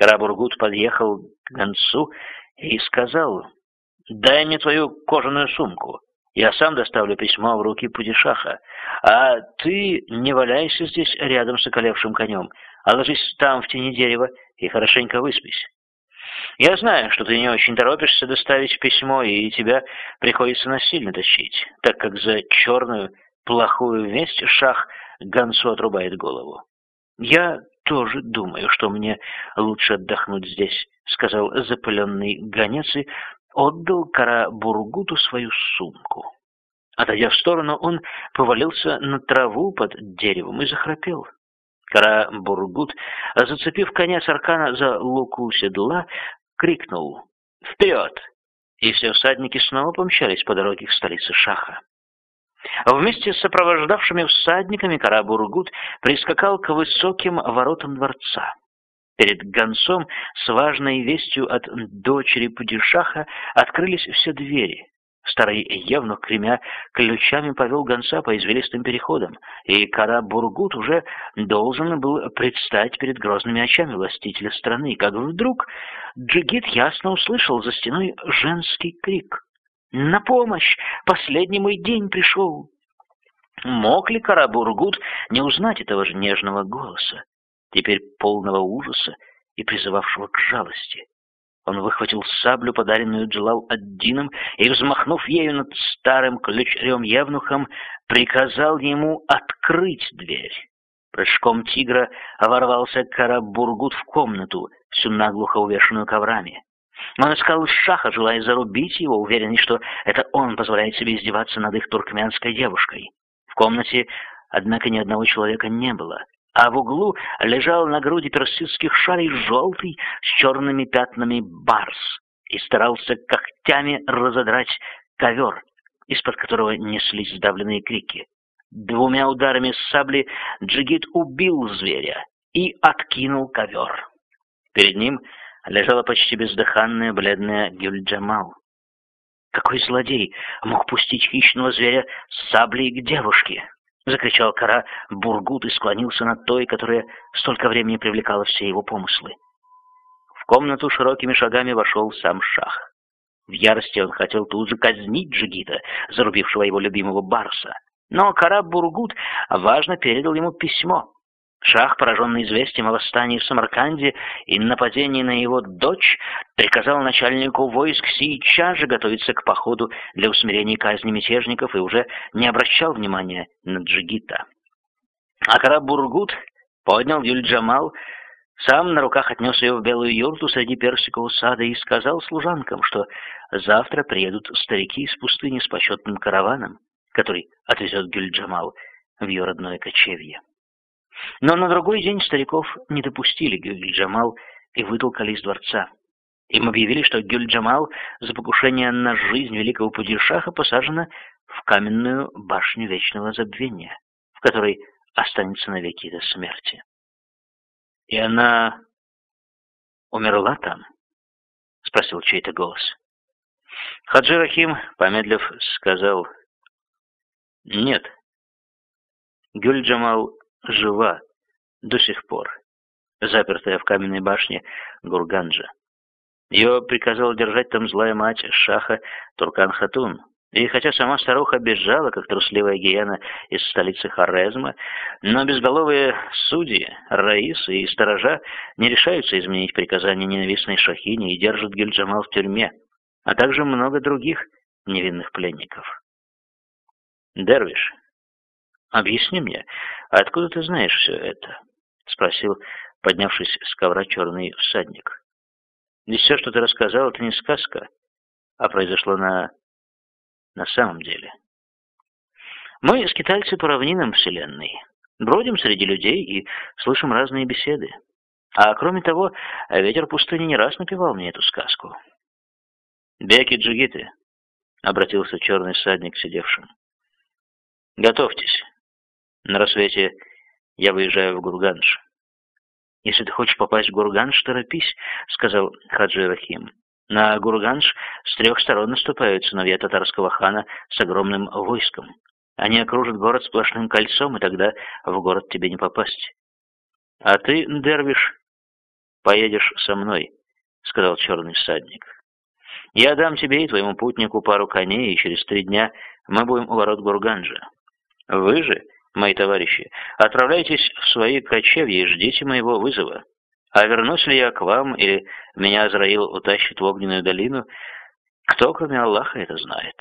Карабургут подъехал к гонцу и сказал, «Дай мне твою кожаную сумку, я сам доставлю письмо в руки Пудишаха, а ты не валяйся здесь рядом с околевшим конем, а ложись там в тени дерева и хорошенько выспись. Я знаю, что ты не очень торопишься доставить письмо, и тебя приходится насильно тащить, так как за черную, плохую весть шах гонцу отрубает голову. Я тоже думаю, что мне лучше отдохнуть здесь, сказал запыленный гонец и отдал Кара-Бургуту свою сумку. Отойдя в сторону, он повалился на траву под деревом и захрапел. Кара-Бургут, зацепив коня Саркана за луку седла, крикнул «Вперед!» И все всадники снова помчались по дороге к столице Шаха. Вместе с сопровождавшими всадниками Кара-Бургут прискакал к высоким воротам дворца. Перед гонцом с важной вестью от дочери Падишаха открылись все двери. Старый Евнух, кремя ключами, повел гонца по извилистым переходам, и Кара Бургут уже должен был предстать перед грозными очами властителя страны, как вдруг Джигит ясно услышал за стеной женский крик. «На помощь! Последний мой день пришел!» Мог ли Кара Бургут не узнать этого же нежного голоса, теперь полного ужаса и призывавшего к жалости? Он выхватил саблю, подаренную Джалал-ад-Дином, и, взмахнув ею над старым ключарем-евнухом, приказал ему открыть дверь. Прыжком тигра ворвался Карабургут в комнату, всю наглухо увешанную коврами. Он искал шаха, желая зарубить его, уверенный, что это он позволяет себе издеваться над их туркменской девушкой. В комнате, однако, ни одного человека не было а в углу лежал на груди персидских шалей желтый с черными пятнами барс и старался когтями разодрать ковер, из-под которого неслись сдавленные крики. Двумя ударами сабли Джигит убил зверя и откинул ковер. Перед ним лежала почти бездыханная бледная Гюльджамал. Какой злодей мог пустить хищного зверя с саблей к девушке? — закричал Кара Бургут и склонился над той, которая столько времени привлекала все его помыслы. В комнату широкими шагами вошел сам Шах. В ярости он хотел тут же казнить Джигита, зарубившего его любимого Барса. Но Кара Бургут важно передал ему письмо, Шах, пораженный известием о восстании в Самарканде и нападении на его дочь, приказал начальнику войск сейчас же готовиться к походу для усмирения казни мятежников и уже не обращал внимания на Джигита. Акара Бургут поднял Юль-Джамал, сам на руках отнес ее в белую юрту среди персикового сада и сказал служанкам, что завтра приедут старики из пустыни с почетным караваном, который отвезет Гюль-Джамал в ее родное кочевье. Но на другой день стариков не допустили Гюль-Джамал и вытолкали из дворца. Им объявили, что Гюль-Джамал за покушение на жизнь великого Пудишаха посажена в каменную башню вечного забвения, в которой останется навеки до смерти. «И она умерла там?» — спросил чей-то голос. Хаджи Рахим, помедлив, сказал «Нет». Гюль-Джамал жива до сих пор, запертая в каменной башне Гурганджа. Ее приказала держать там злая мать Шаха Туркан-Хатун. И хотя сама старуха бежала, как трусливая гиена из столицы Хорезма, но безголовые судьи, раисы и сторожа не решаются изменить приказания ненавистной Шахини и держат Гюльджамал в тюрьме, а также много других невинных пленников. Дервиш, «Объясни мне, откуда ты знаешь все это?» — спросил, поднявшись с ковра черный всадник. «Ведь все, что ты рассказал, это не сказка, а произошло на... на самом деле. Мы, скитальцы по равнинам Вселенной, бродим среди людей и слышим разные беседы. А кроме того, ветер пустыни не раз напевал мне эту сказку». «Беки джигиты», — обратился черный всадник к сидевшим. «Готовьтесь». На рассвете я выезжаю в Гурганш. «Если ты хочешь попасть в Гурганш, торопись», — сказал Хаджи Рахим. «На Гурганш с трех сторон наступают сыновья татарского хана с огромным войском. Они окружат город сплошным кольцом, и тогда в город тебе не попасть. А ты, Дервиш, поедешь со мной», — сказал черный всадник. «Я дам тебе и твоему путнику пару коней, и через три дня мы будем у ворот Гурганджа. Вы же, мои товарищи, отправляйтесь в свои кочевья и ждите моего вызова. А вернусь ли я к вам, или меня Азраил утащит в огненную долину, кто, кроме Аллаха, это знает».